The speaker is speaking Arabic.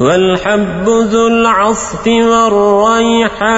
والحب ذو العصف والريحان.